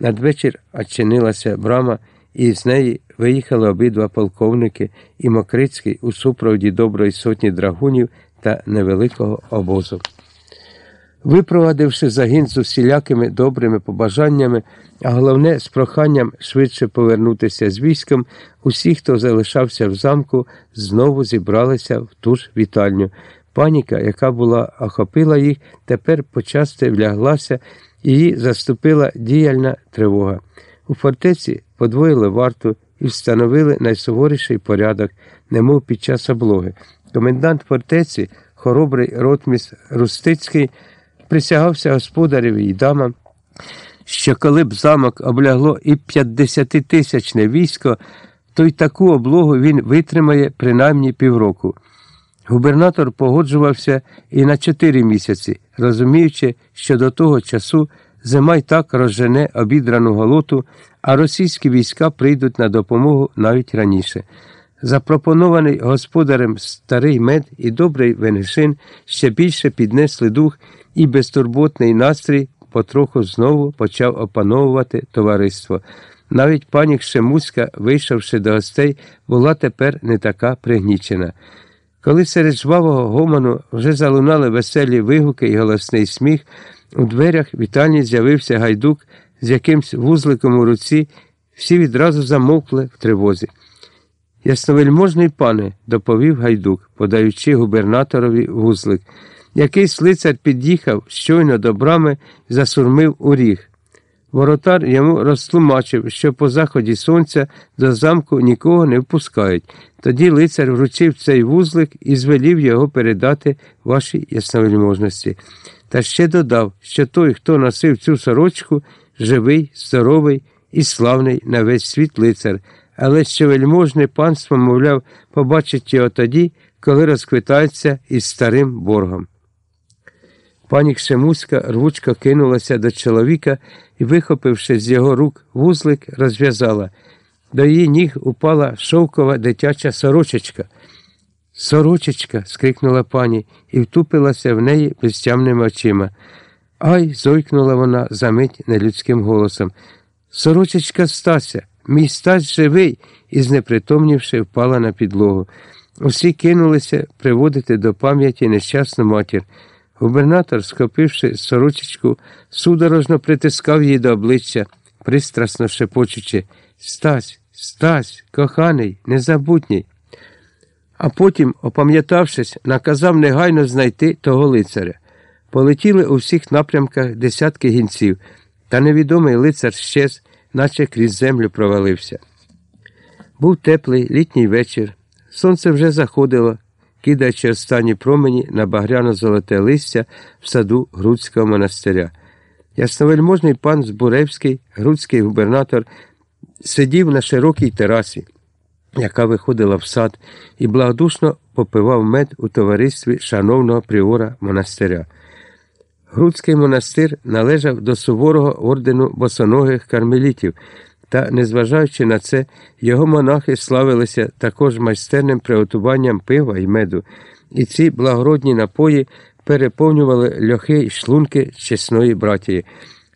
Надвечір очинилася брама, і з неї виїхали обидва полковники і Мокрицький у супроводі доброї сотні драгунів та невеликого обозу. Випровадивши загін з усілякими добрими побажаннями, а головне з проханням швидше повернутися з військом, усі, хто залишався в замку, знову зібралися в ту ж вітальню. Паніка, яка була охопила їх, тепер почасти вляглася, її заступила діяльна тривога. У фортеці подвоїли варту і встановили найсуворіший порядок, немов під час облоги. Комендант фортеці, хоробрий ротміс Рустицький, присягався господареві й дамам, що коли б замок облягло і 50-тисячне військо, то й таку облогу він витримає принаймні півроку. Губернатор погоджувався і на чотири місяці, розуміючи, що до того часу зима й так розжене обідрану голоту, а російські війська прийдуть на допомогу навіть раніше. Запропонований господарем старий мед і добрий венешин ще більше піднесли дух, і безтурботний настрій потроху знову почав опановувати товариство. Навіть пані Кшемуська, вийшовши до гостей, була тепер не така пригнічена. Коли серед жвавого гомону вже залунали веселі вигуки і голосний сміх, у дверях вітальні з'явився гайдук з якимсь вузликом у руці, всі відразу замовкли в тривозі. Ясновельможний пане, доповів гайдук, подаючи губернаторові вузлик. Якийсь лицар під'їхав щойно до брами засурмив у ріг. Воротар йому розтлумачив, що по заході сонця до замку нікого не впускають. Тоді лицар вручив цей вузлик і звелів його передати вашій ясновельможності. Та ще додав, що той, хто носив цю сорочку, живий, здоровий і славний на весь світ лицар, але що вельможне панство, мовляв, побачить його тоді, коли розквитається із старим боргом. Пані Кшемуська рвучко кинулася до чоловіка і, вихопивши з його рук вузлик, розв'язала. До її ніг упала шовкова дитяча сорочечка. Сорочечка. скрикнула пані і втупилася в неї безтямними очима. Ай. зойкнула вона за мить нелюдським голосом. Сорочечка Стася, мій Стась живий, і, знепритомнівши, впала на підлогу. Усі кинулися приводити до пам'яті нещасну матір. Губернатор, схопивши сорочечку, судорожно притискав її до обличчя, пристрасно шепочучи Стась, Стась, коханий, незабутній. А потім, опам'ятавшись, наказав негайно знайти того лицаря. Полетіли у всіх напрямках десятки гінців, та невідомий лицар щез, наче крізь землю провалився. Був теплий літній вечір. Сонце вже заходило кидаючи останні промені на багряно-золоте листя в саду Грудського монастиря. Ясновельможний пан Збуревський, грудський губернатор, сидів на широкій терасі, яка виходила в сад, і благодушно попивав мед у товаристві шановного пріора монастиря. Грудський монастир належав до суворого ордену босоногих кармелітів. Та, незважаючи на це, його монахи славилися також майстерним приготуванням пива і меду, і ці благородні напої переповнювали льохи й шлунки чесної братії.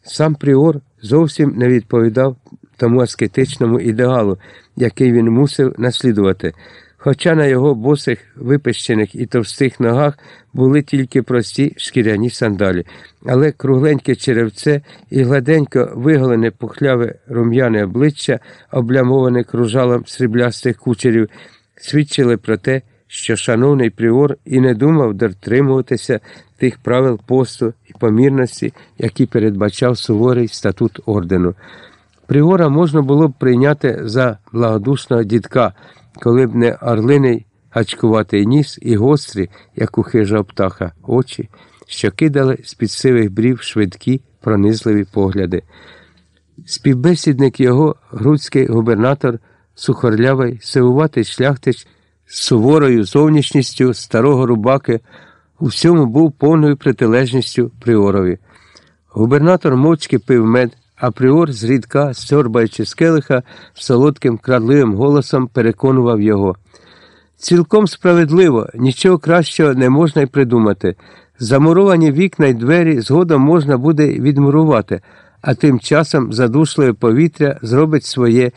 Сам Пріор зовсім не відповідав тому аскетичному ідеалу, який він мусив наслідувати. Хоча на його босих, випищених і товстих ногах були тільки прості шкіряні сандалі, але кругленьке черевце і гладенько виголене пухляве рум'яне обличчя, облямоване кружалом сріблястих кучерів, свідчили про те, що шановний пріор і не думав дотримуватися тих правил посту і помірності, які передбачав суворий статут ордену. Пріора можна було б прийняти за благодушного дідка коли б не орлиний гачкуватий ніс і гострі, як у хижа птаха, очі, що кидали з під сивих брів швидкі, пронизливі погляди. Співбесідник його, грудський губернатор, сухорлявий, сивуватий шляхтич з суворою зовнішністю старого рубаки, у всьому був повною протилежністю Пріорові. Губернатор мовчки пив мед, а Пріор, зрідка, сьорбаючи з келиха, солодким крадливим голосом переконував його. Цілком справедливо, нічого кращого не можна й придумати. Замуровані вікна й двері згодом можна буде відмурувати, а тим часом задушливе повітря зробить своє